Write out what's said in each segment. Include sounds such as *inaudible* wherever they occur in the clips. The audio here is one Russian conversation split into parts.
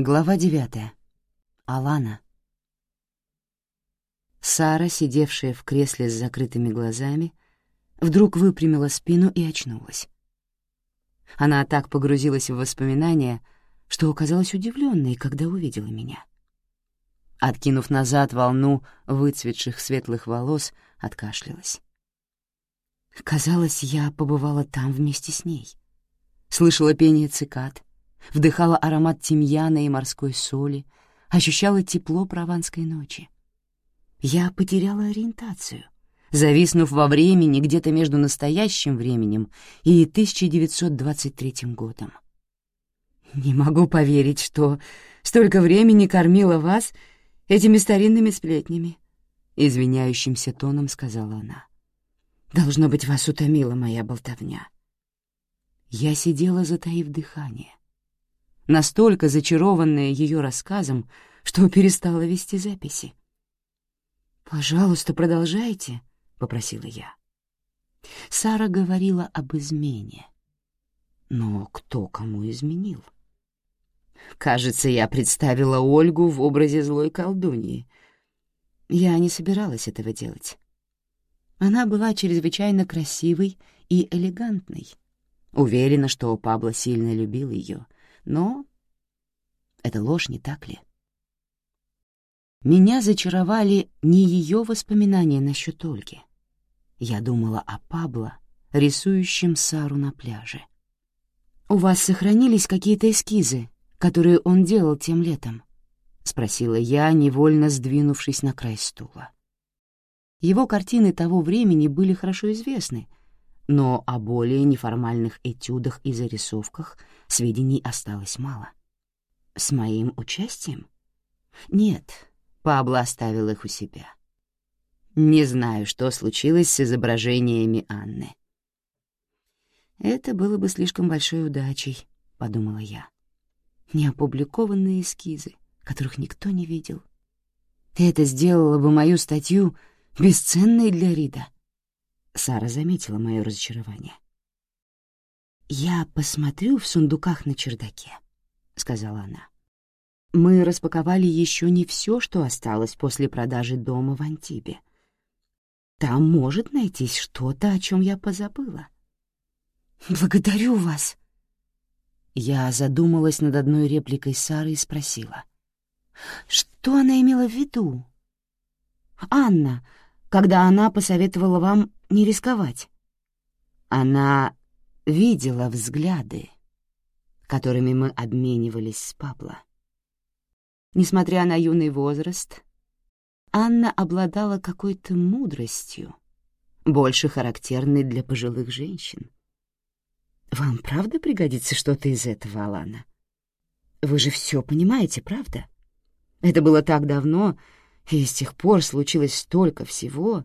Глава девятая. Алана. Сара, сидевшая в кресле с закрытыми глазами, вдруг выпрямила спину и очнулась. Она так погрузилась в воспоминания, что оказалась удивленной, когда увидела меня. Откинув назад волну выцветших светлых волос, откашлялась. Казалось, я побывала там вместе с ней. Слышала пение цикад, вдыхала аромат тимьяна и морской соли, ощущала тепло прованской ночи. Я потеряла ориентацию, зависнув во времени где-то между настоящим временем и 1923 годом. «Не могу поверить, что столько времени кормила вас этими старинными сплетнями», — извиняющимся тоном сказала она. «Должно быть, вас утомила моя болтовня». Я сидела, затаив дыхание, настолько зачарованная ее рассказом, что перестала вести записи. «Пожалуйста, продолжайте», — попросила я. Сара говорила об измене. Но кто кому изменил? Кажется, я представила Ольгу в образе злой колдуньи. Я не собиралась этого делать. Она была чрезвычайно красивой и элегантной. Уверена, что Пабло сильно любил ее — но это ложь, не так ли? Меня зачаровали не ее воспоминания насчет Ольги. Я думала о Пабло, рисующем Сару на пляже. «У вас сохранились какие-то эскизы, которые он делал тем летом?» — спросила я, невольно сдвинувшись на край стула. Его картины того времени были хорошо известны, но о более неформальных этюдах и зарисовках сведений осталось мало. С моим участием? Нет, Пабло оставил их у себя. Не знаю, что случилось с изображениями Анны. «Это было бы слишком большой удачей», — подумала я. Неопубликованные эскизы, которых никто не видел. Это сделало бы мою статью бесценной для Рида. Сара заметила мое разочарование. «Я посмотрю в сундуках на чердаке», — сказала она. «Мы распаковали еще не все, что осталось после продажи дома в Антибе. Там может найтись что-то, о чем я позабыла». «Благодарю вас». Я задумалась над одной репликой Сары и спросила. «Что она имела в виду?» «Анна, когда она посоветовала вам не рисковать». Она видела взгляды, которыми мы обменивались с Пабло. Несмотря на юный возраст, Анна обладала какой-то мудростью, больше характерной для пожилых женщин. «Вам правда пригодится что-то из этого, Алана? Вы же все понимаете, правда? Это было так давно, и с тех пор случилось столько всего.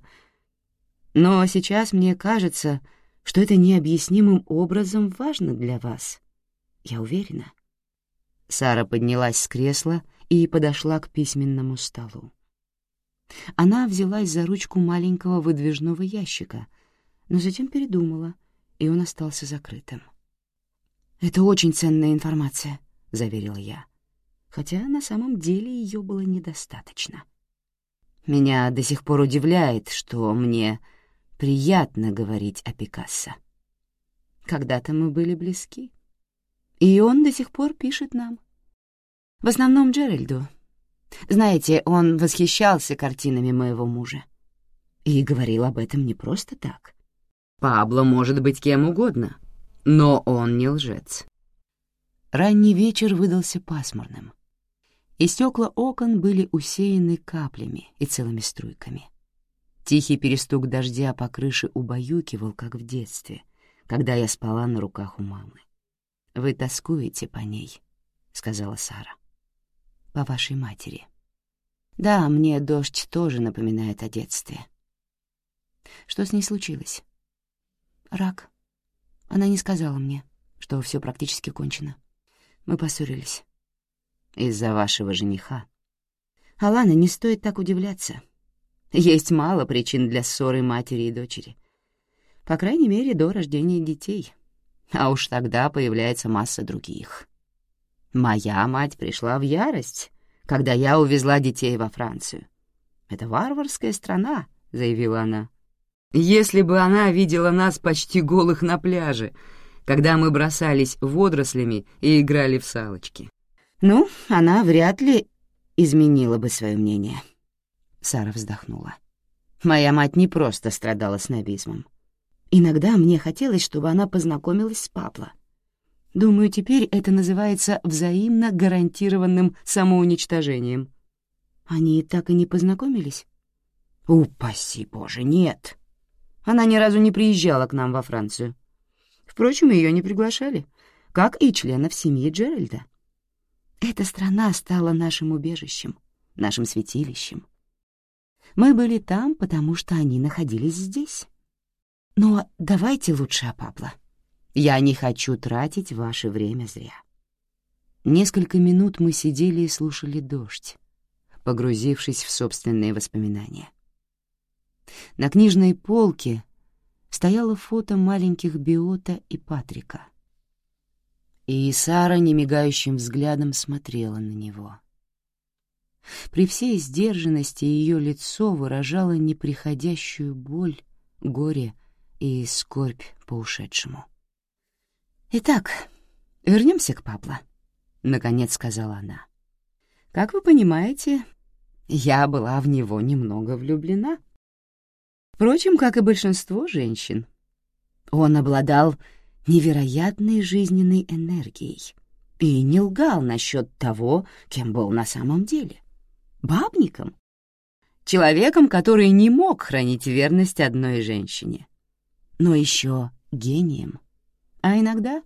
Но сейчас мне кажется, что это необъяснимым образом важно для вас. Я уверена». Сара поднялась с кресла и подошла к письменному столу. Она взялась за ручку маленького выдвижного ящика, но затем передумала, и он остался закрытым. «Это очень ценная информация», — заверила я, хотя на самом деле ее было недостаточно. Меня до сих пор удивляет, что мне приятно говорить о Пикассо. Когда-то мы были близки, и он до сих пор пишет нам. В основном Джеральду. Знаете, он восхищался картинами моего мужа. И говорил об этом не просто так. Пабло может быть кем угодно, но он не лжец. Ранний вечер выдался пасмурным, и стекла окон были усеяны каплями и целыми струйками. Тихий перестук дождя по крыше убаюкивал, как в детстве, когда я спала на руках у мамы. «Вы тоскуете по ней», — сказала Сара. «По вашей матери». «Да, мне дождь тоже напоминает о детстве». «Что с ней случилось?» «Рак. Она не сказала мне, что все практически кончено. Мы поссорились». «Из-за вашего жениха?» «Алана, не стоит так удивляться». Есть мало причин для ссоры матери и дочери. По крайней мере, до рождения детей. А уж тогда появляется масса других. Моя мать пришла в ярость, когда я увезла детей во Францию. «Это варварская страна», — заявила она. «Если бы она видела нас почти голых на пляже, когда мы бросались водорослями и играли в салочки». «Ну, она вряд ли изменила бы свое мнение». Сара вздохнула. «Моя мать не просто страдала снобизмом. Иногда мне хотелось, чтобы она познакомилась с Пабло. Думаю, теперь это называется взаимно гарантированным самоуничтожением. Они так и не познакомились? Упаси боже, нет. Она ни разу не приезжала к нам во Францию. Впрочем, ее не приглашали, как и членов семьи Джеральда. Эта страна стала нашим убежищем, нашим святилищем. Мы были там, потому что они находились здесь. Но давайте лучше о Пабло. Я не хочу тратить ваше время зря. Несколько минут мы сидели и слушали дождь, погрузившись в собственные воспоминания. На книжной полке стояло фото маленьких Биота и Патрика. И Сара немигающим взглядом смотрела на него. При всей сдержанности ее лицо выражало неприходящую боль, горе и скорбь по ушедшему. «Итак, вернемся к Пабло», — наконец сказала она. «Как вы понимаете, я была в него немного влюблена. Впрочем, как и большинство женщин. Он обладал невероятной жизненной энергией и не лгал насчет того, кем был на самом деле. Бабником. Человеком, который не мог хранить верность одной женщине. Но еще гением а иногда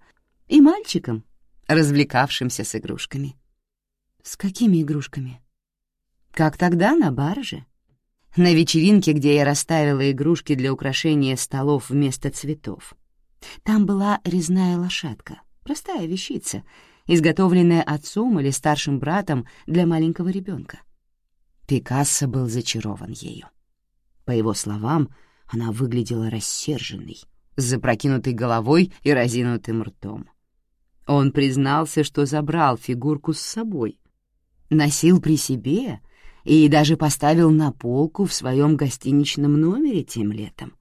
и мальчиком, развлекавшимся с игрушками. С какими игрушками? Как тогда на барже. На вечеринке, где я расставила игрушки для украшения столов вместо цветов. Там была резная лошадка, простая вещица, изготовленная отцом или старшим братом для маленького ребенка. Пикассо был зачарован ею. По его словам, она выглядела рассерженной — с запрокинутой головой и разинутым ртом. Он признался, что забрал фигурку с собой, носил при себе и даже поставил на полку в своем гостиничном номере тем летом.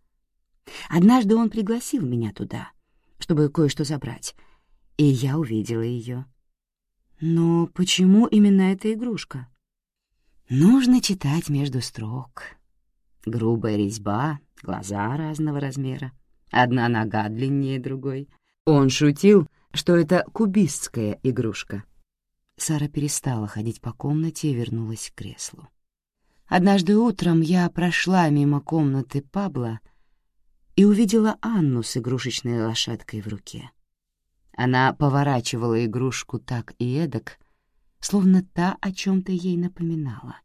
Однажды он пригласил меня туда, чтобы кое-что забрать, и я увидела ее. Но почему именно эта игрушка? Нужно читать между строк. Грубая резьба, глаза разного размера, Одна нога длиннее другой. Он шутил, что это кубистская игрушка. Сара перестала ходить по комнате и вернулась к креслу. Однажды утром я прошла мимо комнаты Пабла и увидела Анну с игрушечной лошадкой в руке. Она поворачивала игрушку так и эдак, словно та о чем-то ей напоминала.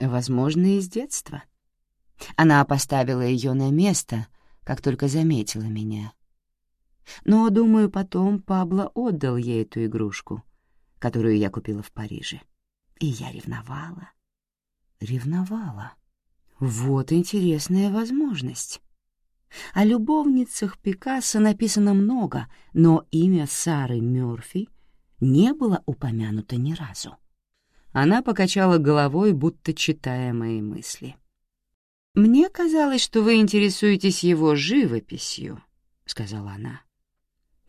Возможно, из детства. Она поставила ее на место — как только заметила меня. Но, думаю, потом Пабло отдал ей эту игрушку, которую я купила в Париже. И я ревновала. Ревновала. Вот интересная возможность. О любовницах Пикассо написано много, но имя Сары Мёрфи не было упомянуто ни разу. Она покачала головой, будто читая мои мысли. «Мне казалось, что вы интересуетесь его живописью», — сказала она.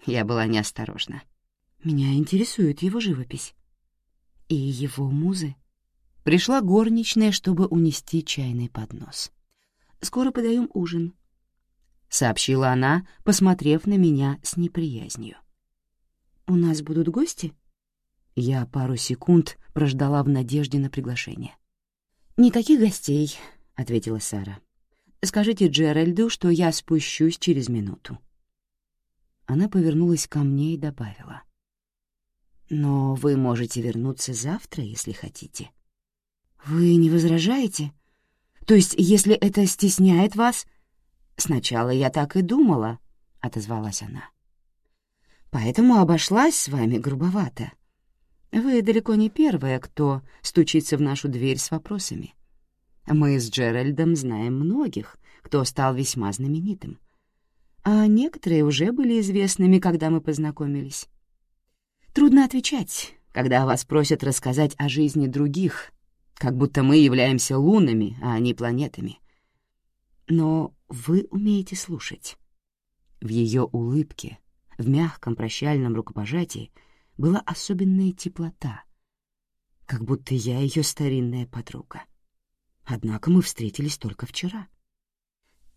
Я была неосторожна. «Меня интересует его живопись. И его музы». Пришла горничная, чтобы унести чайный поднос. «Скоро подаем ужин», — сообщила она, посмотрев на меня с неприязнью. «У нас будут гости?» Я пару секунд прождала в надежде на приглашение. «Никаких гостей», — ответила Сара. «Скажите Джеральду, что я спущусь через минуту». Она повернулась ко мне и добавила. «Но вы можете вернуться завтра, если хотите». «Вы не возражаете? То есть, если это стесняет вас...» «Сначала я так и думала», — отозвалась она. «Поэтому обошлась с вами грубовато. Вы далеко не первая, кто стучится в нашу дверь с вопросами. Мы с Джеральдом знаем многих, кто стал весьма знаменитым. А некоторые уже были известными, когда мы познакомились. Трудно отвечать, когда вас просят рассказать о жизни других, как будто мы являемся лунами, а они планетами. Но вы умеете слушать. В ее улыбке, в мягком прощальном рукопожатии была особенная теплота, как будто я ее старинная подруга. Однако мы встретились только вчера.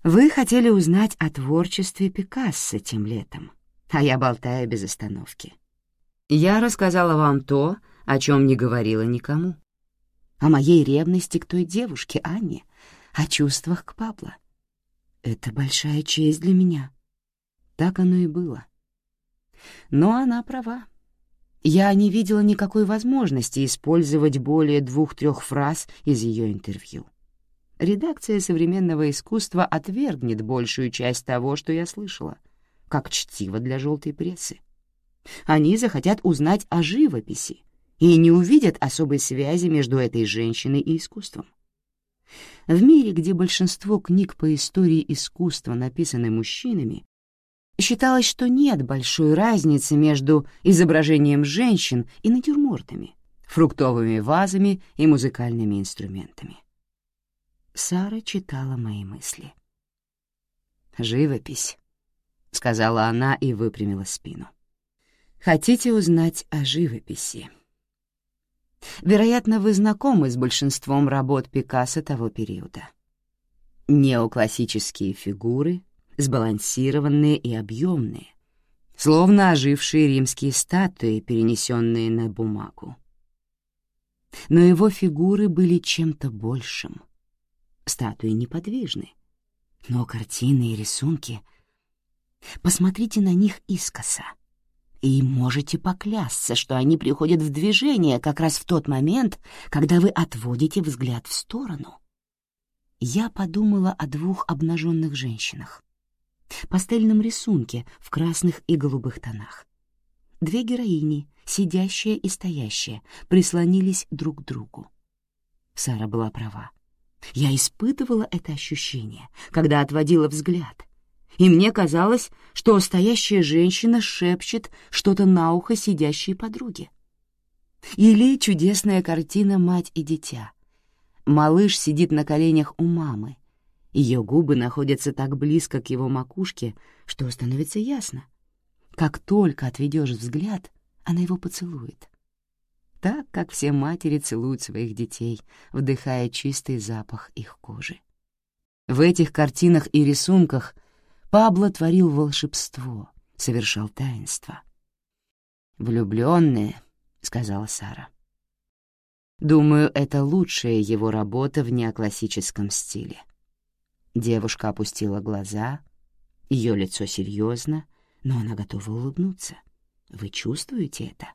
Вы хотели узнать о творчестве Пикассо тем летом, а я болтаю без остановки. Я рассказала вам то, о чем не говорила никому. О моей ревности к той девушке, Анне, о чувствах к Пабло. Это большая честь для меня. Так оно и было. Но она права. Я не видела никакой возможности использовать более двух-трех фраз из ее интервью. Редакция современного искусства отвергнет большую часть того, что я слышала, как чтиво для желтой прессы. Они захотят узнать о живописи и не увидят особой связи между этой женщиной и искусством. В мире, где большинство книг по истории искусства написаны мужчинами, считалось, что нет большой разницы между изображением женщин и натюрмортами, фруктовыми вазами и музыкальными инструментами. Сара читала мои мысли. «Живопись», — сказала она и выпрямила спину. Хотите узнать о живописи? Вероятно, вы знакомы с большинством работ Пикассо того периода. Неоклассические фигуры, сбалансированные и объемные, словно ожившие римские статуи, перенесенные на бумагу. Но его фигуры были чем-то большим. Статуи неподвижны, но картины и рисунки... Посмотрите на них искоса — и можете поклясться, что они приходят в движение как раз в тот момент, когда вы отводите взгляд в сторону. Я подумала о двух обнаженных женщинах. Пастельном рисунке в красных и голубых тонах. Две героини, сидящая и стоящая, прислонились друг к другу. Сара была права. Я испытывала это ощущение, когда отводила взгляд, и мне казалось, что стоящая женщина шепчет что-то на ухо сидящей подруге. Или чудесная картина «Мать и дитя». Малыш сидит на коленях у мамы. Ее губы находятся так близко к его макушке, что становится ясно. Как только отведешь взгляд, она его поцелует. Так, как все матери целуют своих детей, вдыхая чистый запах их кожи. В этих картинах и рисунках — Пабло творил волшебство, совершал таинство. «Влюбленные», — сказала Сара. «Думаю, это лучшая его работа в неоклассическом стиле». Девушка опустила глаза, ее лицо серьезно, но она готова улыбнуться. Вы чувствуете это?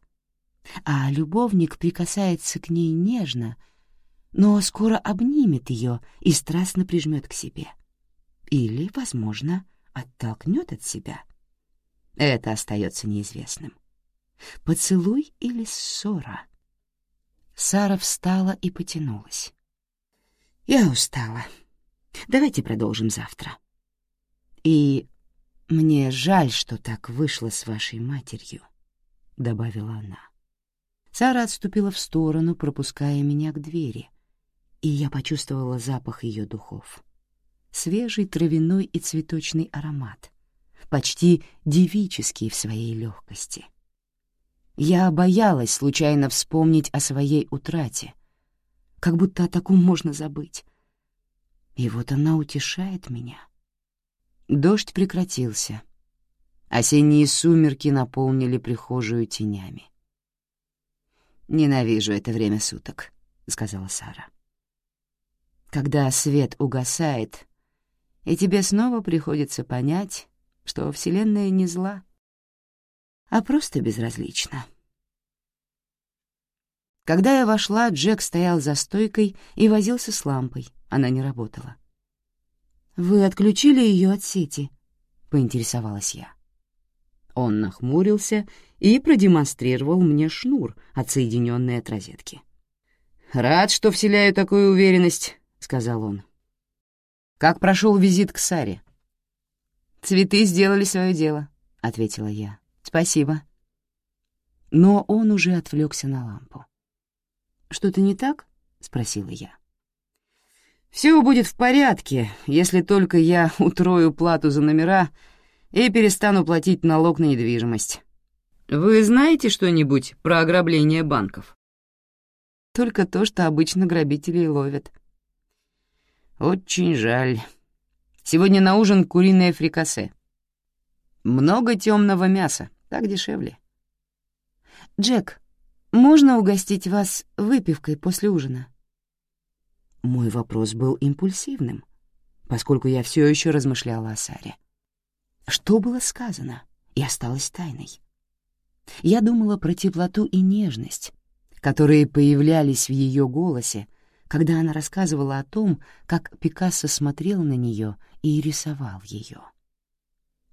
А любовник прикасается к ней нежно, но скоро обнимет ее и страстно прижмет к себе. Или, возможно, оттолкнет от себя? Это остается неизвестным. Поцелуй или ссора? Сара встала и потянулась. «Я устала. Давайте продолжим завтра. И мне жаль, что так вышло с вашей матерью», — добавила она. Сара отступила в сторону, пропуская меня к двери, и я почувствовала запах ее духов свежий травяной и цветочный аромат, почти девический в своей легкости. Я боялась случайно вспомнить о своей утрате, как будто о таком можно забыть. И вот она утешает меня. Дождь прекратился. Осенние сумерки наполнили прихожую тенями. «Ненавижу это время суток», — сказала Сара. Когда свет угасает, и тебе снова приходится понять, что Вселенная не зла, а просто безразлична. Когда я вошла, Джек стоял за стойкой и возился с лампой. Она не работала. «Вы отключили ее от сети?» — поинтересовалась я. Он нахмурился и продемонстрировал мне шнур, отсоединенный от розетки. «Рад, что вселяю такую уверенность», — сказал он. Как прошел визит к Саре?» «Цветы сделали свое дело», — ответила я. «Спасибо». но он уже отвлекся на лампу. «Что-то не так?» — спросила я. «Все будет в порядке, если только я *laughs* утрою плату за номера и перестану платить налог на недвижимость. Вы знаете что-нибудь про ограбление банков?» «Только то, что обычно грабителей ловят». «Очень жаль. Сегодня на ужин куриное фрикасе. Много темного мяса, так дешевле». «Джек, можно угостить вас выпивкой после ужина?» Мой вопрос был импульсивным, поскольку я все еще размышляла о Саре. Что было сказано и осталось тайной? Я думала про теплоту и нежность, которые появлялись в ее голосе, когда она рассказывала о том, как Пикассо смотрел на нее и рисовал ее.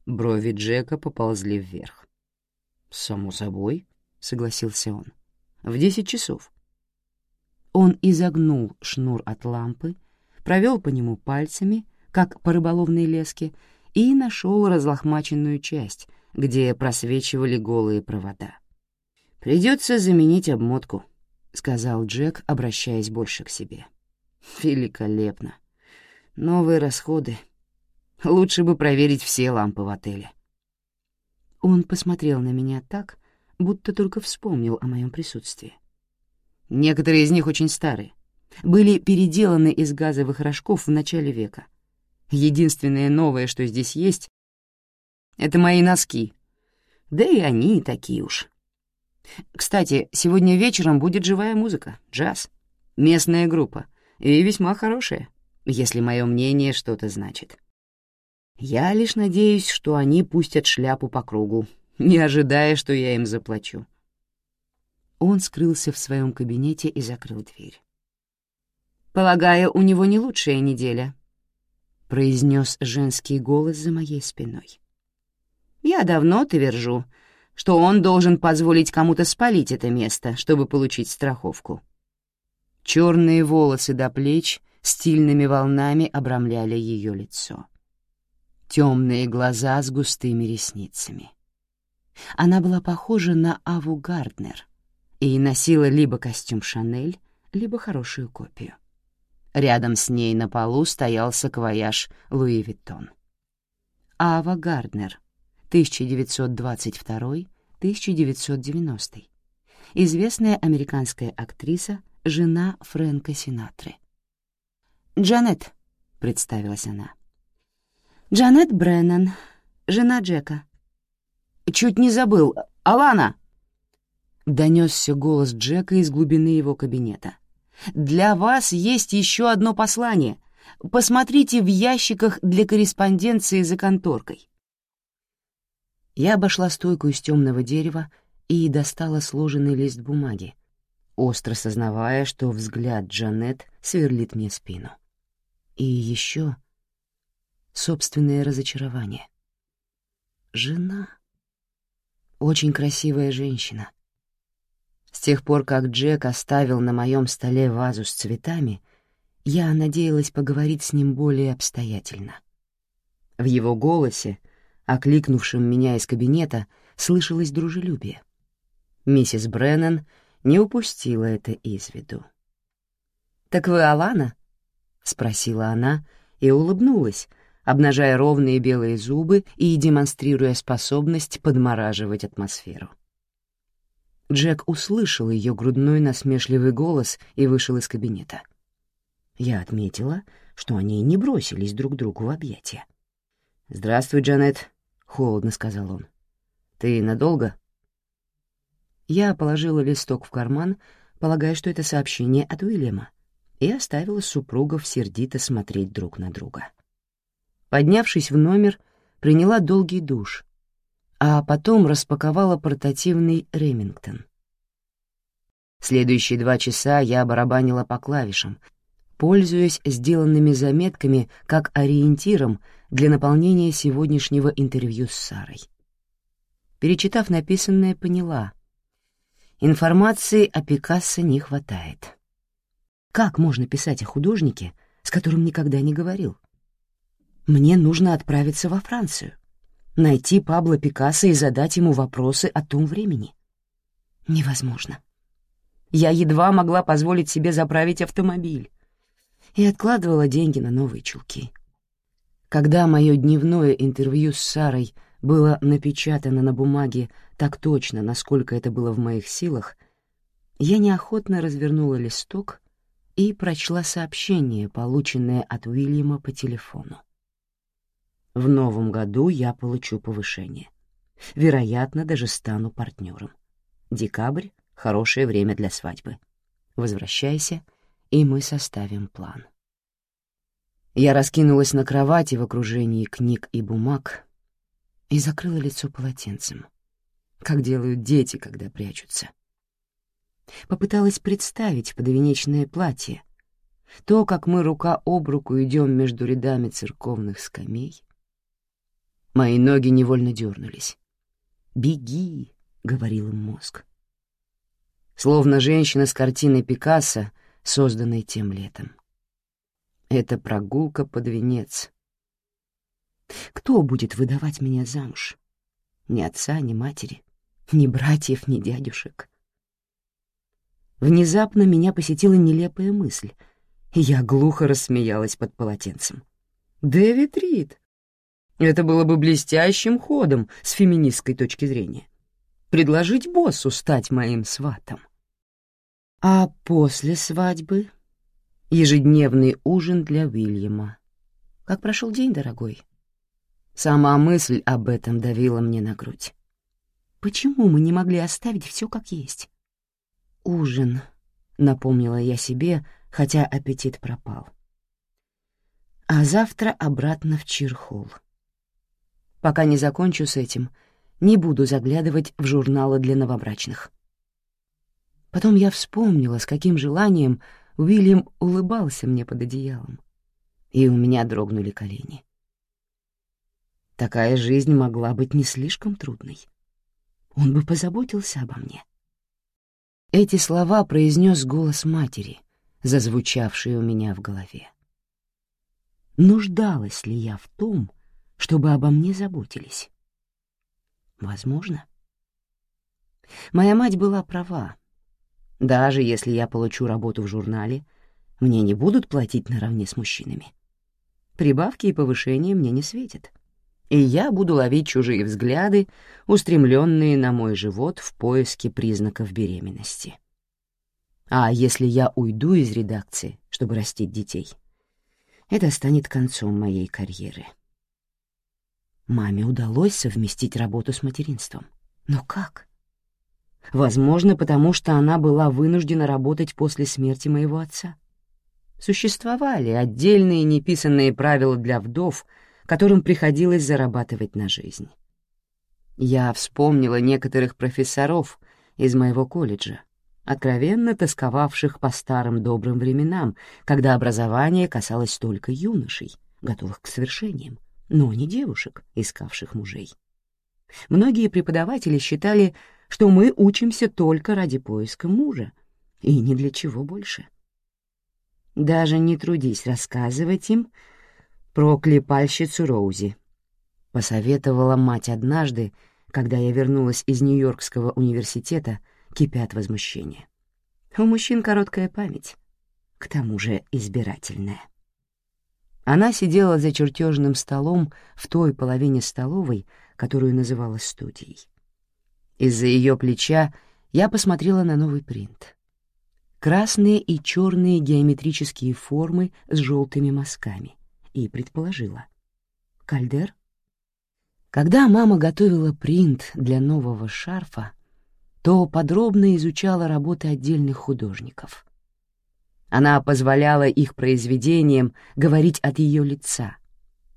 Брови Джека поползли вверх. «Само собой», — согласился он, — «в десять часов». Он изогнул шнур от лампы, провел по нему пальцами, как по рыболовной леске, и нашел разлохмаченную часть, где просвечивали голые провода. «Придется заменить обмотку», — сказал Джек, обращаясь больше к себе. «Великолепно. Новые расходы. Лучше бы проверить все лампы в отеле». Он посмотрел на меня так, будто только вспомнил о моем присутствии. Некоторые из них очень старые. Были переделаны из газовых рожков в начале века. Единственное новое, что здесь есть, — это мои носки. Да и они такие уж. Кстати, сегодня вечером будет живая музыка, джаз. Местная группа. И весьма хорошая, если мое мнение что-то значит. Я лишь надеюсь, что они пустят шляпу по кругу, не ожидая, что я им заплачу. Он скрылся в своем кабинете и закрыл дверь. «Полагаю, у него не лучшая неделя», — произнес женский голос за моей спиной. «Я давно твержу, что он должен позволить кому-то спалить это место, чтобы получить страховку». Черные волосы до плеч стильными волнами обрамляли ее лицо. Темные глаза с густыми ресницами. Она была похожа на Аву Гарднер, и носила либо костюм Шанель, либо хорошую копию. Рядом с ней на полу стоял саквояж Louis Vuitton. Ава Гарднер, 1922-1990. Известная американская актриса, жена Фрэнка Синатры. «Джанет», — представилась она. «Джанет Бреннан, жена Джека». «Чуть не забыл. Алана!» Донесся голос Джека из глубины его кабинета. «Для вас есть еще одно послание. Посмотрите в ящиках для корреспонденции за конторкой». Я обошла стойку из темного дерева и достала сложенный лист бумаги, остро сознавая, что взгляд Джанет сверлит мне спину. И еще собственное разочарование. Жена. Очень красивая женщина — с тех пор, как Джек оставил на моем столе вазу с цветами, я надеялась поговорить с ним более обстоятельно. В его голосе, окликнувшем меня из кабинета, слышалось дружелюбие. Миссис Бреннан не упустила это из виду. «Так вы Алана?» — спросила она и улыбнулась, обнажая ровные белые зубы и демонстрируя способность подмораживать атмосферу. Джек услышал ее грудной насмешливый голос и вышел из кабинета. Я отметила, что они не бросились друг другу в объятия. «Здравствуй, Джанет», — холодно сказал он. «Ты надолго?» Я положила листок в карман, полагая, что это сообщение от Уильяма, и оставила супругов сердито смотреть друг на друга. Поднявшись в номер, приняла долгий душ, а потом распаковала портативный Ремингтон. Следующие два часа я барабанила по клавишам, пользуясь сделанными заметками как ориентиром для наполнения сегодняшнего интервью с Сарой. Перечитав написанное, поняла. Информации о Пикассо не хватает. Как можно писать о художнике, с которым никогда не говорил? Мне нужно отправиться во Францию найти Пабло Пикассо и задать ему вопросы о том времени. Невозможно. Я едва могла позволить себе заправить автомобиль и откладывала деньги на новые чулки. Когда мое дневное интервью с Сарой было напечатано на бумаге так точно, насколько это было в моих силах, я неохотно развернула листок и прочла сообщение, полученное от Уильяма по телефону. В новом году я получу повышение. Вероятно, даже стану партнером. Декабрь — хорошее время для свадьбы. Возвращайся, и мы составим план. Я раскинулась на кровати в окружении книг и бумаг и закрыла лицо полотенцем, как делают дети, когда прячутся. Попыталась представить подвенечное платье, то, как мы рука об руку идем между рядами церковных скамей. Мои ноги невольно дернулись. «Беги!» — говорил им мозг. Словно женщина с картины Пикассо, созданной тем летом. Это прогулка под венец. Кто будет выдавать меня замуж? Ни отца, ни матери, ни братьев, ни дядюшек. Внезапно меня посетила нелепая мысль, и я глухо рассмеялась под полотенцем. «Дэвид Рид!» Это было бы блестящим ходом с феминистской точки зрения. Предложить боссу стать моим сватом. А после свадьбы ежедневный ужин для Уильяма. Как прошел день, дорогой? Сама мысль об этом давила мне на грудь. Почему мы не могли оставить все как есть? Ужин, напомнила я себе, хотя аппетит пропал. А завтра обратно в Чирхол. Пока не закончу с этим, не буду заглядывать в журналы для новобрачных. Потом я вспомнила, с каким желанием Уильям улыбался мне под одеялом, и у меня дрогнули колени. Такая жизнь могла быть не слишком трудной. Он бы позаботился обо мне. Эти слова произнес голос матери, зазвучавший у меня в голове. Нуждалась ли я в том, чтобы обо мне заботились? Возможно. Моя мать была права. Даже если я получу работу в журнале, мне не будут платить наравне с мужчинами. Прибавки и повышения мне не светят. И я буду ловить чужие взгляды, устремленные на мой живот в поиске признаков беременности. А если я уйду из редакции, чтобы растить детей, это станет концом моей карьеры. Маме удалось совместить работу с материнством. Но как? Возможно, потому что она была вынуждена работать после смерти моего отца. Существовали отдельные неписанные правила для вдов, которым приходилось зарабатывать на жизнь. Я вспомнила некоторых профессоров из моего колледжа, откровенно тосковавших по старым добрым временам, когда образование касалось только юношей, готовых к свершениям, но не девушек, искавших мужей. Многие преподаватели считали, что мы учимся только ради поиска мужа и ни для чего больше. Даже не трудись рассказывать им про клепальщицу Роузи, — посоветовала мать однажды, когда я вернулась из Нью-Йоркского университета, кипя от возмущения. У мужчин короткая память, к тому же избирательная. Она сидела за чертежным столом в той половине столовой, которую называла студией. Из-за ее плеча я посмотрела на новый принт. Красные и черные геометрические формы с желтыми мазками и предположила. Кальдер? Когда мама готовила принт для нового шарфа, то подробно изучала работы отдельных художников. Она позволяла их произведениям говорить от ее лица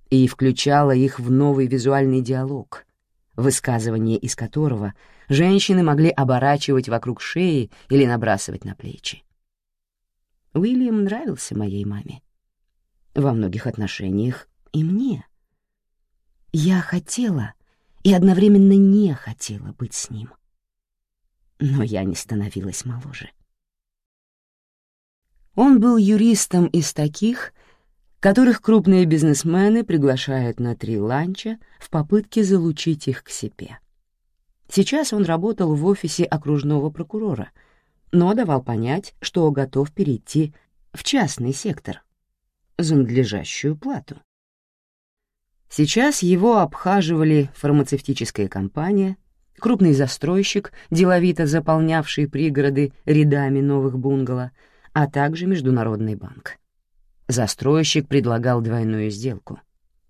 и включала их в новый визуальный диалог, высказывание из которого женщины могли оборачивать вокруг шеи или набрасывать на плечи. Уильям нравился моей маме. Во многих отношениях и мне. Я хотела и одновременно не хотела быть с ним. Но я не становилась моложе. Он был юристом из таких, которых крупные бизнесмены приглашают на три ланча в попытке залучить их к себе. Сейчас он работал в офисе окружного прокурора, но давал понять, что готов перейти в частный сектор за надлежащую плату. Сейчас его обхаживали фармацевтическая компания, крупный застройщик, деловито заполнявший пригороды рядами новых бунгало, а также Международный банк. Застройщик предлагал двойную сделку.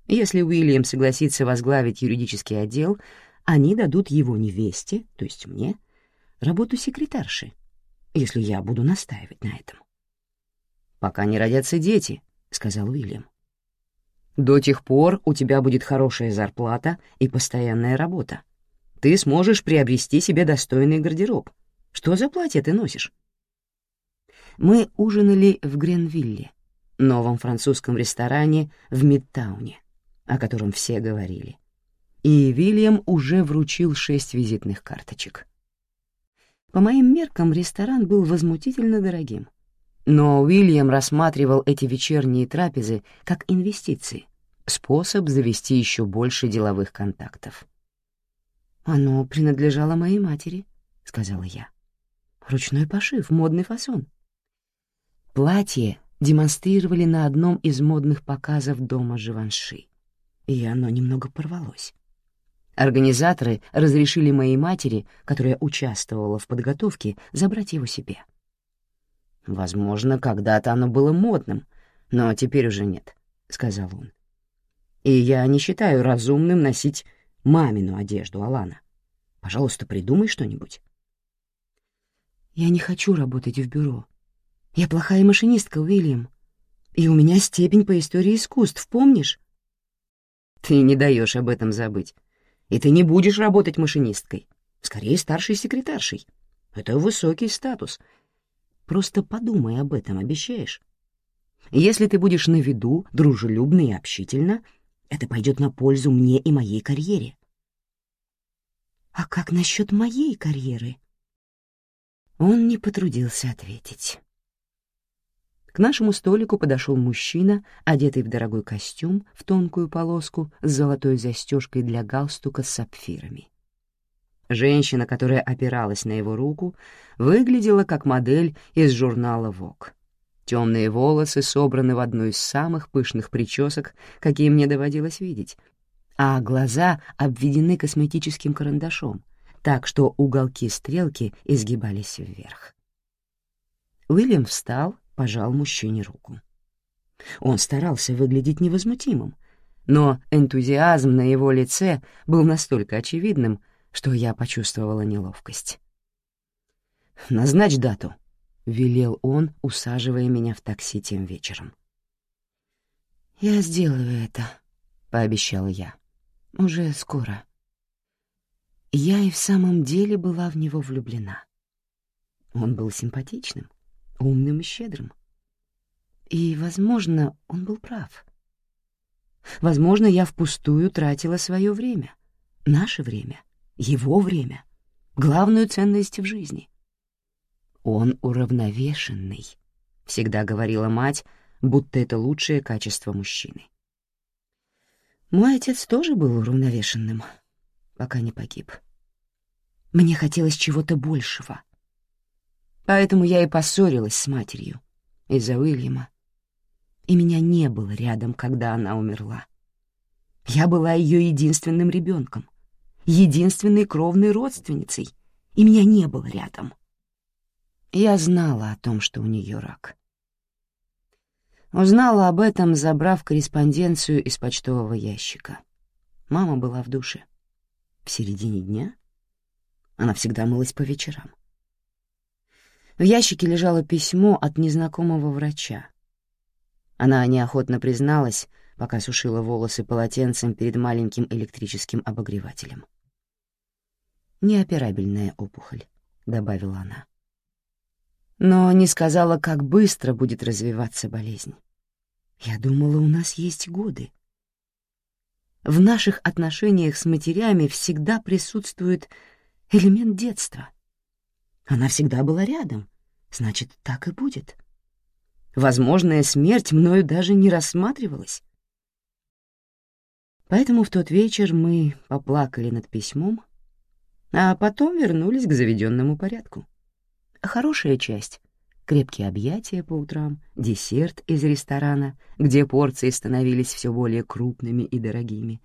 Если Уильям согласится возглавить юридический отдел, они дадут его невесте, то есть мне, работу секретарши, если я буду настаивать на этом. «Пока не родятся дети», — сказал Уильям. «До тех пор у тебя будет хорошая зарплата и постоянная работа. Ты сможешь приобрести себе достойный гардероб. Что за платье ты носишь?» Мы ужинали в Гренвилле, новом французском ресторане в Мидтауне, о котором все говорили. И Вильям уже вручил шесть визитных карточек. По моим меркам, ресторан был возмутительно дорогим. Но Уильям рассматривал эти вечерние трапезы как инвестиции, способ завести еще больше деловых контактов. «Оно принадлежало моей матери», — сказала я. «Ручной пошив, модный фасон». Платье демонстрировали на одном из модных показов дома Живанши, и оно немного порвалось. Организаторы разрешили моей матери, которая участвовала в подготовке, забрать его себе. «Возможно, когда-то оно было модным, но теперь уже нет», — сказал он. «И я не считаю разумным носить мамину одежду, Алана. Пожалуйста, придумай что-нибудь». «Я не хочу работать в бюро. Я плохая машинистка, Уильям. И у меня степень по истории искусств, помнишь?» «Ты не даешь об этом забыть. И ты не будешь работать машинисткой, скорее старшей секретаршей. Это высокий статус. Просто подумай об этом, обещаешь? Если ты будешь на виду, дружелюбно и общительно, это пойдет на пользу мне и моей карьере. А как насчет моей карьеры? Он не потрудился ответить. К нашему столику подошел мужчина, одетый в дорогой костюм, в тонкую полоску с золотой застежкой для галстука с сапфирами. Женщина, которая опиралась на его руку, выглядела как модель из журнала Vogue. Темные волосы собраны в одну из самых пышных причесок, какие мне доводилось видеть, а глаза обведены косметическим карандашом, так что уголки стрелки изгибались вверх. Уильям встал пожал мужчине руку. Он старался выглядеть невозмутимым, но энтузиазм на его лице был настолько очевидным, что я почувствовала неловкость. «Назначь дату», — велел он, усаживая меня в такси тем вечером. «Я сделаю это», — пообещала я. «Уже скоро». Я и в самом деле была в него влюблена. Он был симпатичным, умным и щедрым. И, возможно, он был прав. Возможно, я впустую тратила свое время, наше время, его время, главную ценность в жизни. Он уравновешенный, всегда говорила мать, будто это лучшее качество мужчины. Мой отец тоже был уравновешенным, пока не погиб. Мне хотелось чего-то большего — Поэтому я и поссорилась с матерью из-за Уильяма. И меня не было рядом, когда она умерла. Я была ее единственным ребенком, единственной кровной родственницей, и меня не было рядом. Я знала о том, что у нее рак. Узнала об этом, забрав корреспонденцию из почтового ящика. Мама была в душе. В середине дня она всегда мылась по вечерам. В ящике лежало письмо от незнакомого врача. Она неохотно призналась, пока сушила волосы полотенцем перед маленьким электрическим обогревателем. «Неоперабельная опухоль», — добавила она. Но не сказала, как быстро будет развиваться болезнь. Я думала, у нас есть годы. В наших отношениях с матерями всегда присутствует элемент детства. Она всегда была рядом, значит, так и будет. Возможная смерть мною даже не рассматривалась. Поэтому в тот вечер мы поплакали над письмом, а потом вернулись к заведенному порядку. Хорошая часть — крепкие объятия по утрам, десерт из ресторана, где порции становились все более крупными и дорогими.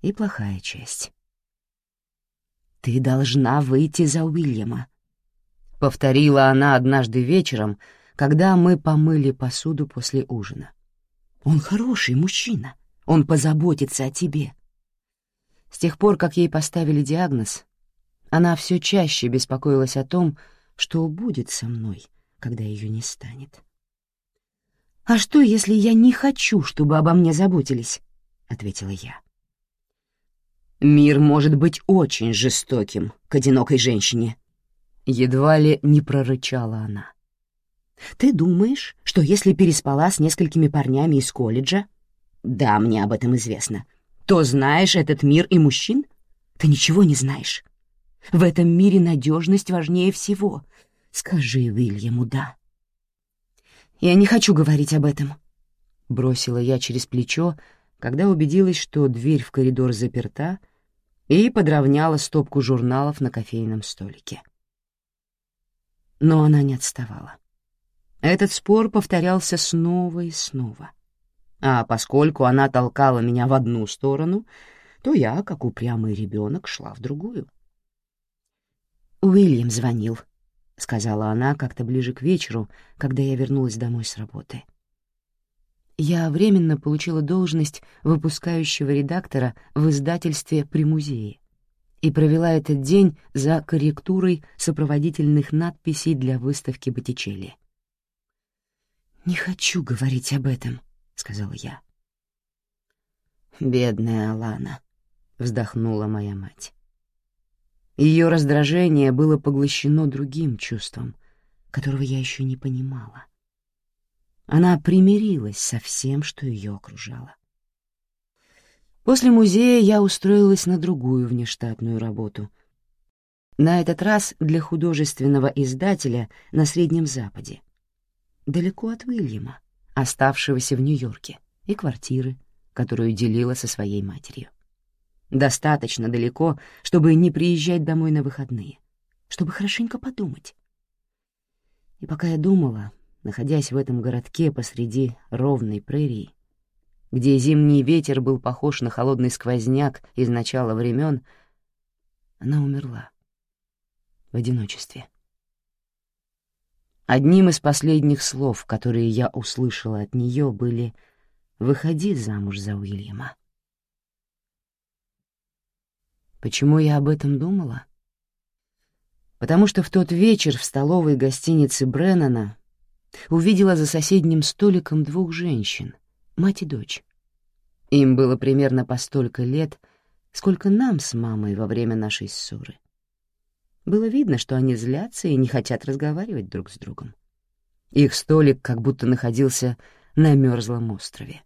И плохая часть. «Ты должна выйти за Уильяма», — повторила она однажды вечером, когда мы помыли посуду после ужина. «Он хороший мужчина, он позаботится о тебе». С тех пор, как ей поставили диагноз, она все чаще беспокоилась о том, что будет со мной, когда ее не станет. «А что, если я не хочу, чтобы обо мне заботились?» — ответила я. «Мир может быть очень жестоким к одинокой женщине», — едва ли не прорычала она. «Ты думаешь, что если переспала с несколькими парнями из колледжа...» «Да, мне об этом известно», то знаешь этот мир и мужчин? Ты ничего не знаешь. В этом мире надежность важнее всего. Скажи Уильяму «да». «Я не хочу говорить об этом», — бросила я через плечо, когда убедилась, что дверь в коридор заперта, и подровняла стопку журналов на кофейном столике. Но она не отставала. Этот спор повторялся снова и снова — а поскольку она толкала меня в одну сторону, то я, как упрямый ребенок, шла в другую. «Уильям звонил», — сказала она как-то ближе к вечеру, когда я вернулась домой с работы. Я временно получила должность выпускающего редактора в издательстве «При музее» и провела этот день за корректурой сопроводительных надписей для выставки Боттичелли. «Не хочу говорить об этом», — сказала я. «Бедная Алана», — вздохнула моя мать. Ее раздражение было поглощено другим чувством, которого я еще не понимала. Она примирилась со всем, что ее окружало. После музея я устроилась на другую внештатную работу. На этот раз для художественного издателя на Среднем Западе. Далеко от Уильяма оставшегося в Нью-Йорке, и квартиры, которую делила со своей матерью. Достаточно далеко, чтобы не приезжать домой на выходные, чтобы хорошенько подумать. И пока я думала, находясь в этом городке посреди ровной прерии, где зимний ветер был похож на холодный сквозняк из начала времен, она умерла в одиночестве. Одним из последних слов, которые я услышала от нее, были «Выходи замуж за Уильяма». Почему я об этом думала? Потому что в тот вечер в столовой гостиницы Бреннана увидела за соседним столиком двух женщин, мать и дочь. Им было примерно по столько лет, сколько нам с мамой во время нашей ссоры. Было видно, что они злятся и не хотят разговаривать друг с другом. Их столик как будто находился на мёрзлом острове.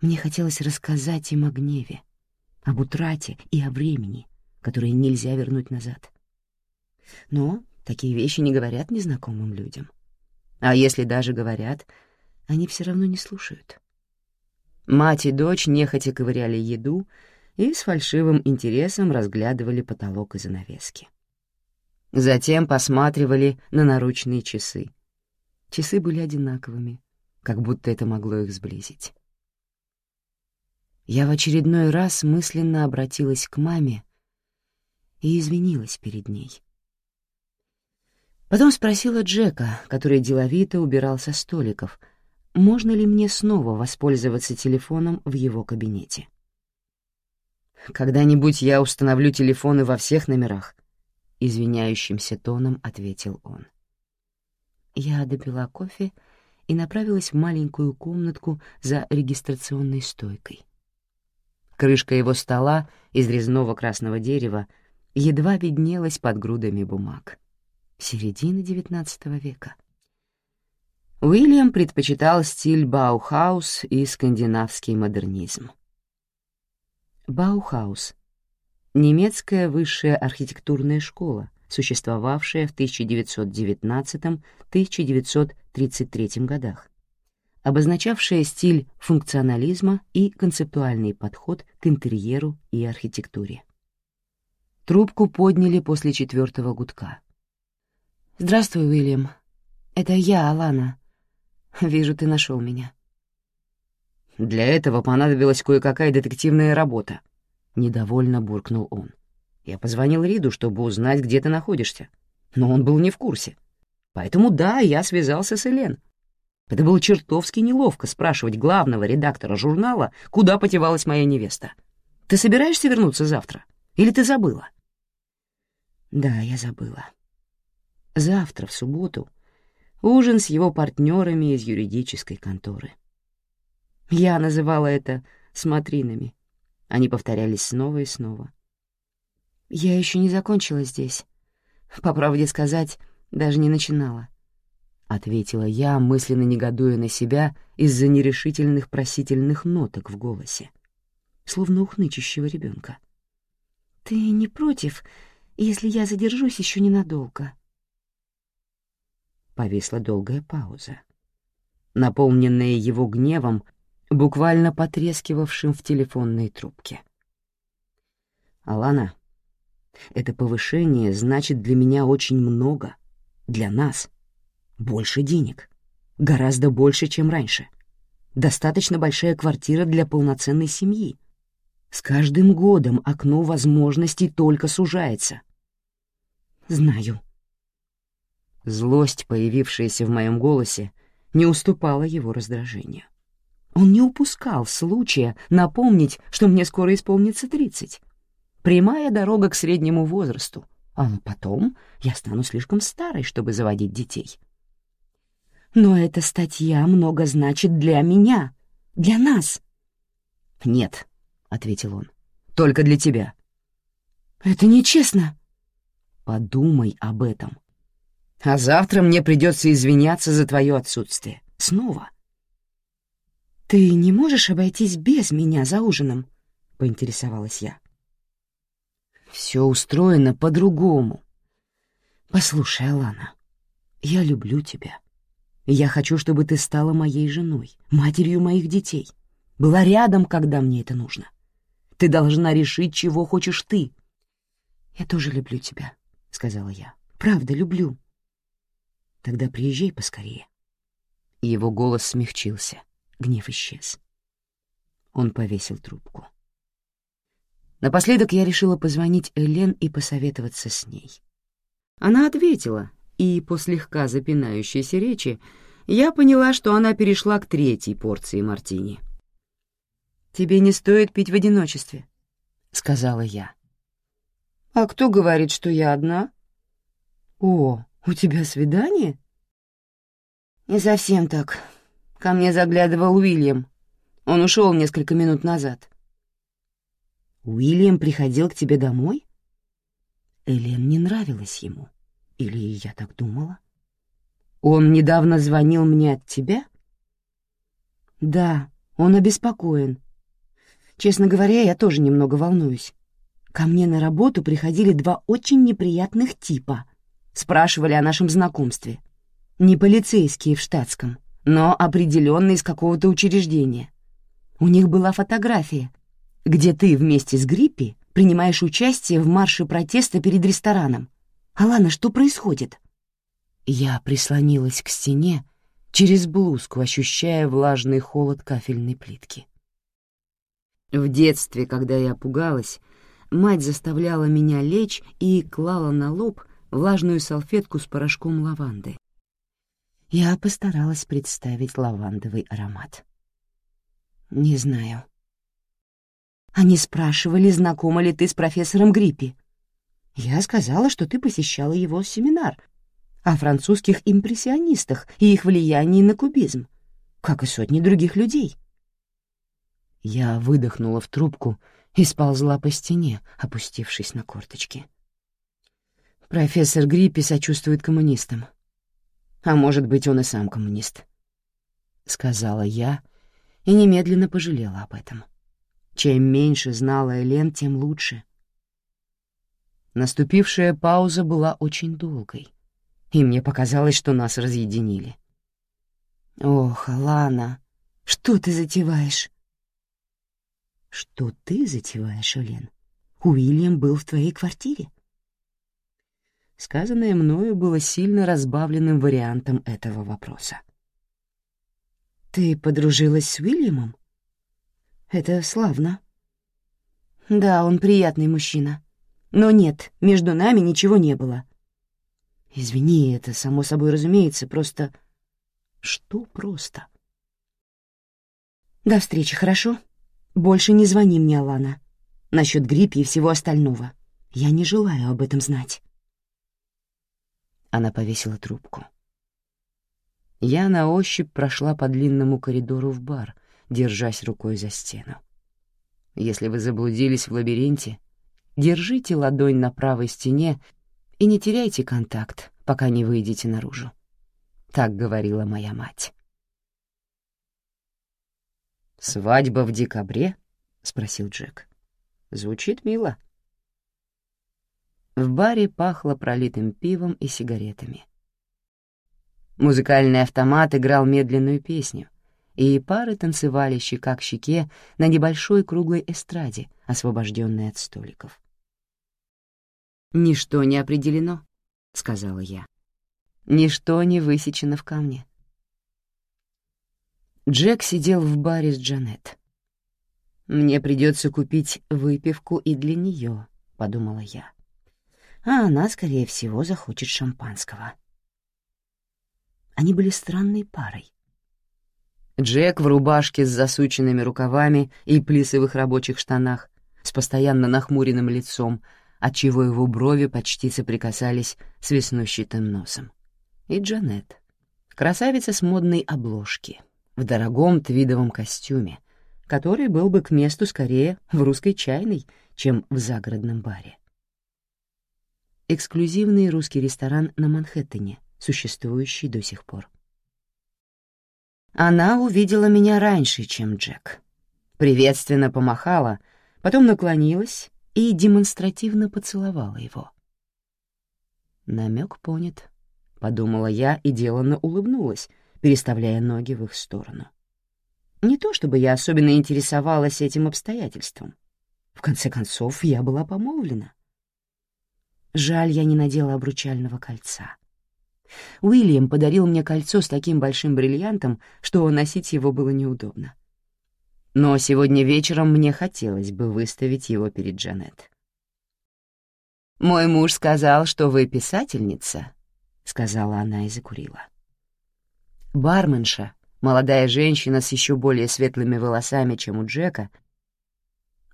Мне хотелось рассказать им о гневе, об утрате и о времени, которые нельзя вернуть назад. Но такие вещи не говорят незнакомым людям. А если даже говорят, они все равно не слушают. Мать и дочь нехотя ковыряли еду и с фальшивым интересом разглядывали потолок и занавески. Затем посматривали на наручные часы. Часы были одинаковыми, как будто это могло их сблизить. Я в очередной раз мысленно обратилась к маме и извинилась перед ней. Потом спросила Джека, который деловито убирал со столиков, можно ли мне снова воспользоваться телефоном в его кабинете. «Когда-нибудь я установлю телефоны во всех номерах», извиняющимся тоном ответил он. Я допила кофе и направилась в маленькую комнатку за регистрационной стойкой. Крышка его стола из резного красного дерева едва виднелась под грудами бумаг. Середина XIX века. Уильям предпочитал стиль Баухаус и скандинавский модернизм. Баухаус немецкая высшая архитектурная школа, существовавшая в 1919-1933 годах, обозначавшая стиль функционализма и концептуальный подход к интерьеру и архитектуре. Трубку подняли после четвертого гудка. «Здравствуй, Уильям. Это я, Алана. Вижу, ты нашел меня». «Для этого понадобилась кое-какая детективная работа», — недовольно буркнул он. «Я позвонил Риду, чтобы узнать, где ты находишься, но он был не в курсе. Поэтому да, я связался с Элен. Это было чертовски неловко спрашивать главного редактора журнала, куда потевалась моя невеста. Ты собираешься вернуться завтра? Или ты забыла?» «Да, я забыла. Завтра, в субботу, ужин с его партнерами из юридической конторы. Я называла это «смотринами». Они повторялись снова и снова. Я еще не закончила здесь. По правде сказать, даже не начинала. Ответила я, мысленно негодуя на себя из-за нерешительных просительных ноток в голосе, словно ухнычущего ребенка. «Ты не против, если я задержусь еще ненадолго?» Повисла долгая пауза, наполненная его гневом буквально потрескивавшим в телефонной трубке. «Алана, это повышение значит для меня очень много, для нас. Больше денег, гораздо больше, чем раньше. Достаточно большая квартира для полноценной семьи. С каждым годом окно возможностей только сужается. Знаю». Злость, появившаяся в моем голосе, не уступала его раздражению. Он не упускал случая напомнить, что мне скоро исполнится тридцать. Прямая дорога к среднему возрасту, а потом я стану слишком старой, чтобы заводить детей. Но эта статья много значит для меня, для нас. «Нет», — ответил он, — «только для тебя». «Это нечестно». «Подумай об этом. А завтра мне придется извиняться за твое отсутствие. Снова». «Ты не можешь обойтись без меня за ужином?» — поинтересовалась я. «Все устроено по-другому. Послушай, Алана, я люблю тебя. Я хочу, чтобы ты стала моей женой, матерью моих детей, была рядом, когда мне это нужно. Ты должна решить, чего хочешь ты». «Я тоже люблю тебя», — сказала я. «Правда, люблю». «Тогда приезжай поскорее». Его голос смягчился. Гнев исчез. Он повесил трубку. Напоследок я решила позвонить Элен и посоветоваться с ней. Она ответила, и по слегка запинающейся речи я поняла, что она перешла к третьей порции мартини. «Тебе не стоит пить в одиночестве», — сказала я. «А кто говорит, что я одна?» «О, у тебя свидание?» «Не совсем так», Ко мне заглядывал Уильям. Он ушел несколько минут назад. Уильям приходил к тебе домой? Элен не нравилась ему. Или я так думала? Он недавно звонил мне от тебя? Да, он обеспокоен. Честно говоря, я тоже немного волнуюсь. Ко мне на работу приходили два очень неприятных типа. Спрашивали о нашем знакомстве. Не полицейские в штатском, но определенно из какого-то учреждения. У них была фотография, где ты вместе с Гриппи принимаешь участие в марше протеста перед рестораном. «Алана, что происходит?» Я прислонилась к стене через блузку, ощущая влажный холод кафельной плитки. В детстве, когда я пугалась, мать заставляла меня лечь и клала на лоб влажную салфетку с порошком лаванды. Я постаралась представить лавандовый аромат. «Не знаю». Они спрашивали, знакома ли ты с профессором Гриппи. Я сказала, что ты посещала его семинар о французских импрессионистах и их влиянии на кубизм, как и сотни других людей. Я выдохнула в трубку и сползла по стене, опустившись на корточки. Профессор Гриппи сочувствует коммунистам. А может быть, он и сам коммунист. Сказала я и немедленно пожалела об этом. Чем меньше знала Элен, тем лучше. Наступившая пауза была очень долгой, и мне показалось, что нас разъединили. «Ох, Лана, что ты затеваешь?» «Что ты затеваешь, Элен? Уильям был в твоей квартире?» Сказанное мною было сильно разбавленным вариантом этого вопроса. «Ты подружилась с Уильямом?» «Это славно». «Да, он приятный мужчина. Но нет, между нами ничего не было». «Извини, это само собой разумеется, просто...» «Что просто?» «До встречи, хорошо? Больше не звони мне, Алана. Насчет гриппа и всего остального. Я не желаю об этом знать». Она повесила трубку. Я на ощупь прошла по длинному коридору в бар, держась рукой за стену. Если вы заблудились в лабиринте, держите ладонь на правой стене и не теряйте контакт, пока не выйдете наружу. Так говорила моя мать. «Свадьба в декабре?» — спросил Джек. «Звучит мило». В баре пахло пролитым пивом и сигаретами. Музыкальный автомат играл медленную песню, и пары танцевали щека к щеке на небольшой круглой эстраде, освобожденной от столиков. «Ничто не определено», — сказала я. «Ничто не высечено в камне». Джек сидел в баре с Джанет. «Мне придется купить выпивку и для нее», — подумала я а она, скорее всего, захочет шампанского. Они были странной парой. Джек в рубашке с засученными рукавами и плисовых рабочих штанах, с постоянно нахмуренным лицом, отчего его брови почти соприкасались с веснущатым носом. И Джанет, красавица с модной обложки, в дорогом твидовом костюме, который был бы к месту скорее в русской чайной, чем в загородном баре эксклюзивный русский ресторан на Манхэттене, существующий до сих пор. Она увидела меня раньше, чем Джек. Приветственно помахала, потом наклонилась и демонстративно поцеловала его. Намек понят, — подумала я и деланно улыбнулась, переставляя ноги в их сторону. Не то чтобы я особенно интересовалась этим обстоятельством. В конце концов, я была помолвлена. Жаль, я не надела обручального кольца. Уильям подарил мне кольцо с таким большим бриллиантом, что носить его было неудобно. Но сегодня вечером мне хотелось бы выставить его перед Джанет. «Мой муж сказал, что вы писательница», — сказала она и закурила. Барменша, молодая женщина с еще более светлыми волосами, чем у Джека,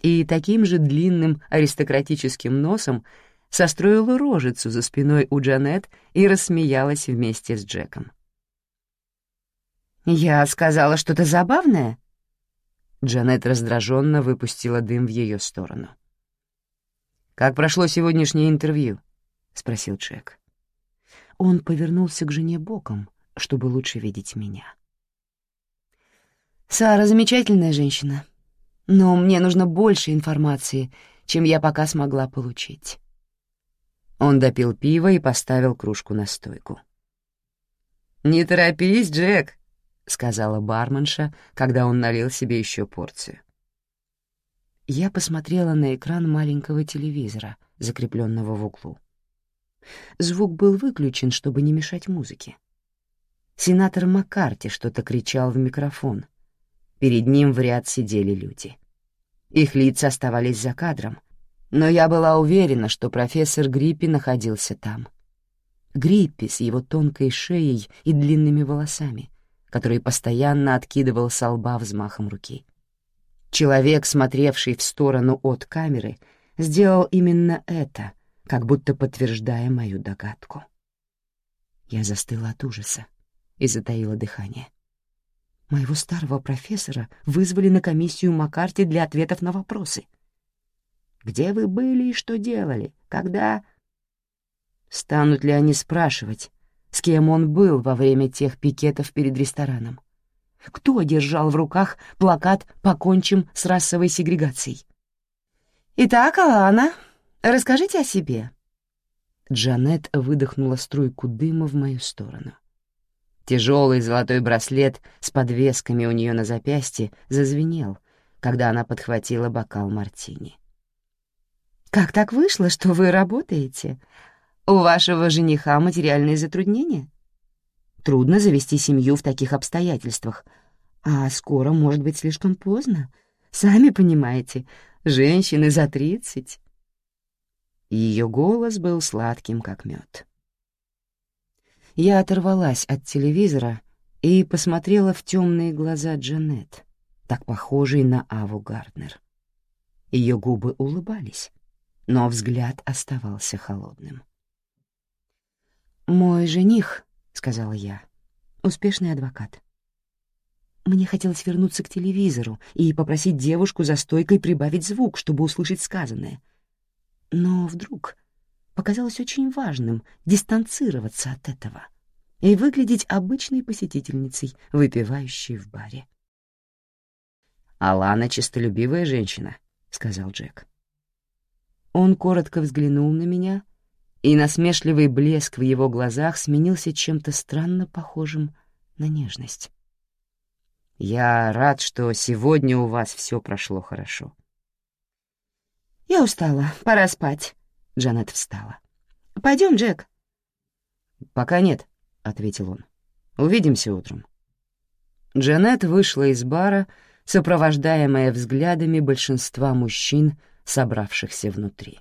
и таким же длинным аристократическим носом, состроила рожицу за спиной у Джанет и рассмеялась вместе с Джеком. «Я сказала что-то забавное?» Джанет раздраженно выпустила дым в ее сторону. «Как прошло сегодняшнее интервью?» — спросил Джек. Он повернулся к жене боком, чтобы лучше видеть меня. «Сара замечательная женщина, но мне нужно больше информации, чем я пока смогла получить». Он допил пиво и поставил кружку на стойку. «Не торопись, Джек», — сказала барменша, когда он налил себе еще порцию. Я посмотрела на экран маленького телевизора, закрепленного в углу. Звук был выключен, чтобы не мешать музыке. Сенатор Маккарти что-то кричал в микрофон. Перед ним в ряд сидели люди. Их лица оставались за кадром, но я была уверена, что профессор Гриппи находился там. Гриппи с его тонкой шеей и длинными волосами, который постоянно откидывал со лба взмахом руки. Человек, смотревший в сторону от камеры, сделал именно это, как будто подтверждая мою догадку. Я застыла от ужаса и затаила дыхание. Моего старого профессора вызвали на комиссию Маккарти для ответов на вопросы — где вы были и что делали? Когда...» Станут ли они спрашивать, с кем он был во время тех пикетов перед рестораном? Кто держал в руках плакат «Покончим с расовой сегрегацией»? «Итак, Алана, расскажите о себе». Джанет выдохнула струйку дыма в мою сторону. Тяжелый золотой браслет с подвесками у нее на запястье зазвенел, когда она подхватила бокал мартини. «Как так вышло, что вы работаете? У вашего жениха материальные затруднения? Трудно завести семью в таких обстоятельствах, а скоро может быть слишком поздно. Сами понимаете, женщины за тридцать». Ее голос был сладким, как мед. Я оторвалась от телевизора и посмотрела в темные глаза Джанет, так похожей на Аву Гарднер. Ее губы улыбались, но взгляд оставался холодным. «Мой жених», — сказала я, — «успешный адвокат. Мне хотелось вернуться к телевизору и попросить девушку за стойкой прибавить звук, чтобы услышать сказанное. Но вдруг показалось очень важным дистанцироваться от этого и выглядеть обычной посетительницей, выпивающей в баре. «Алана — честолюбивая женщина», — сказал Джек. Он коротко взглянул на меня, и насмешливый блеск в его глазах сменился чем-то странно похожим на нежность. Я рад, что сегодня у вас все прошло хорошо. Я устала, пора спать. Джанет встала. Пойдем, Джек. Пока нет, ответил он. Увидимся утром. Джанет вышла из бара, сопровождаемая взглядами большинства мужчин, собравшихся внутри.